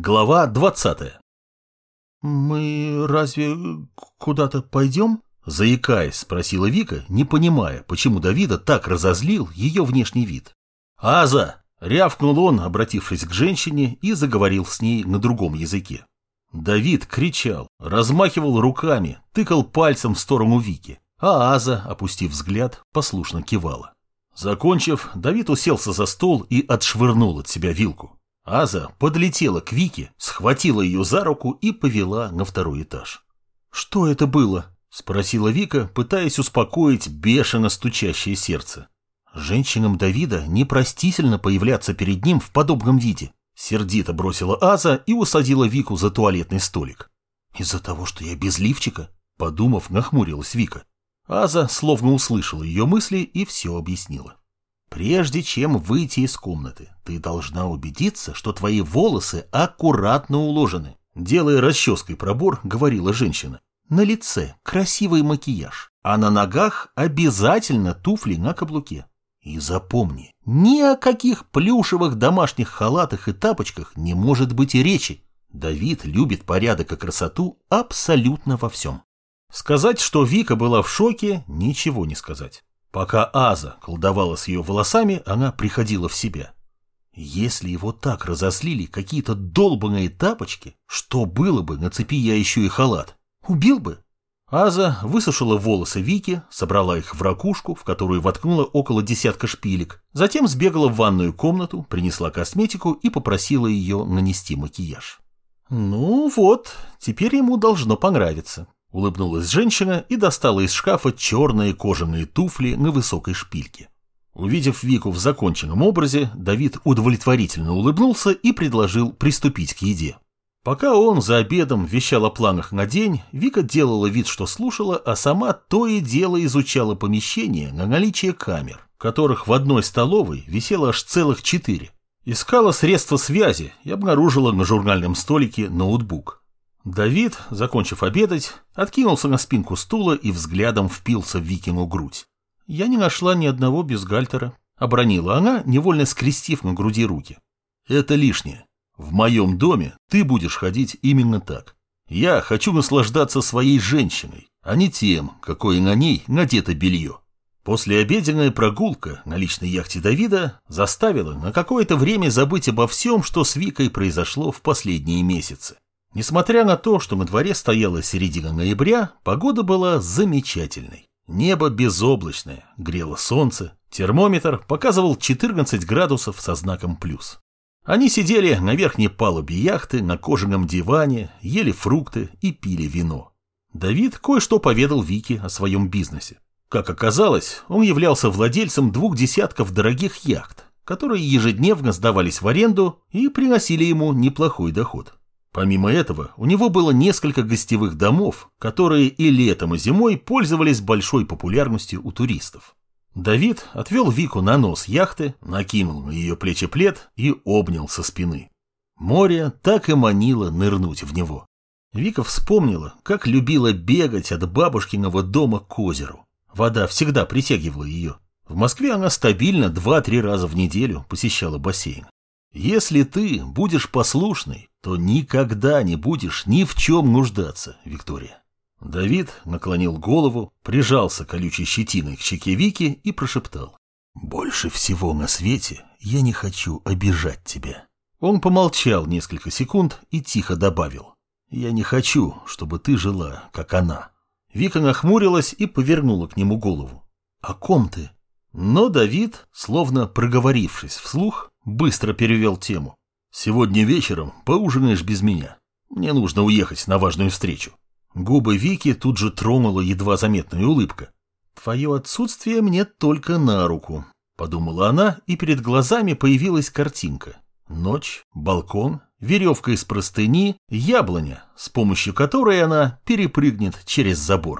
Глава 20 «Мы разве куда-то пойдем?» Заикаясь, спросила Вика, не понимая, почему Давида так разозлил ее внешний вид. «Аза!» — рявкнул он, обратившись к женщине, и заговорил с ней на другом языке. Давид кричал, размахивал руками, тыкал пальцем в сторону Вики, а Аза, опустив взгляд, послушно кивала. Закончив, Давид уселся за стол и отшвырнул от себя вилку. Аза подлетела к Вике, схватила ее за руку и повела на второй этаж. «Что это было?» – спросила Вика, пытаясь успокоить бешено стучащее сердце. Женщинам Давида непростительно появляться перед ним в подобном виде. Сердито бросила Аза и усадила Вику за туалетный столик. «Из-за того, что я без лифчика?» – подумав, нахмурилась Вика. Аза словно услышала ее мысли и все объяснила. Прежде чем выйти из комнаты, ты должна убедиться, что твои волосы аккуратно уложены. Делая расческой пробор, говорила женщина. На лице красивый макияж, а на ногах обязательно туфли на каблуке. И запомни, ни о каких плюшевых домашних халатах и тапочках не может быть и речи. Давид любит порядок и красоту абсолютно во всем. Сказать, что Вика была в шоке, ничего не сказать. Пока Аза колдовала с ее волосами, она приходила в себя. Если его так разослили какие-то долбанные тапочки, что было бы, нацепи я еще и халат? Убил бы. Аза высушила волосы Вики, собрала их в ракушку, в которую воткнула около десятка шпилек, затем сбегала в ванную комнату, принесла косметику и попросила ее нанести макияж. Ну вот, теперь ему должно понравиться. Улыбнулась женщина и достала из шкафа черные кожаные туфли на высокой шпильке. Увидев Вику в законченном образе, Давид удовлетворительно улыбнулся и предложил приступить к еде. Пока он за обедом вещал о планах на день, Вика делала вид, что слушала, а сама то и дело изучала помещение на наличие камер, которых в одной столовой висело аж целых четыре. Искала средства связи и обнаружила на журнальном столике ноутбук. Давид, закончив обедать, откинулся на спинку стула и взглядом впился в Викину грудь. «Я не нашла ни одного бюстгальтера», — обронила она, невольно скрестив на груди руки. «Это лишнее. В моем доме ты будешь ходить именно так. Я хочу наслаждаться своей женщиной, а не тем, какое на ней надето белье». Послеобеденная прогулка на личной яхте Давида заставила на какое-то время забыть обо всем, что с Викой произошло в последние месяцы. Несмотря на то, что на дворе стояла середина ноября, погода была замечательной. Небо безоблачное, грело солнце, термометр показывал 14 градусов со знаком плюс. Они сидели на верхней палубе яхты, на кожаном диване, ели фрукты и пили вино. Давид кое-что поведал Вике о своем бизнесе. Как оказалось, он являлся владельцем двух десятков дорогих яхт, которые ежедневно сдавались в аренду и приносили ему неплохой доход. Помимо этого, у него было несколько гостевых домов, которые и летом, и зимой пользовались большой популярностью у туристов. Давид отвел Вику на нос яхты, накинул на ее плечи плед и обнял со спины. Море так и манило нырнуть в него. Вика вспомнила, как любила бегать от бабушкиного дома к озеру. Вода всегда притягивала ее. В Москве она стабильно 2-3 раза в неделю посещала бассейн. Если ты будешь послушной, то никогда не будешь ни в чем нуждаться, Виктория. Давид наклонил голову, прижался колючей щетиной к щеке Вики и прошептал. «Больше всего на свете я не хочу обижать тебя». Он помолчал несколько секунд и тихо добавил. «Я не хочу, чтобы ты жила, как она». Вика нахмурилась и повернула к нему голову. «О ком ты?» Но Давид, словно проговорившись вслух, быстро перевел тему. «Сегодня вечером поужинаешь без меня. Мне нужно уехать на важную встречу». Губы Вики тут же тронула едва заметная улыбка. «Твое отсутствие мне только на руку», — подумала она, и перед глазами появилась картинка. Ночь, балкон, веревка из простыни, яблоня, с помощью которой она перепрыгнет через забор.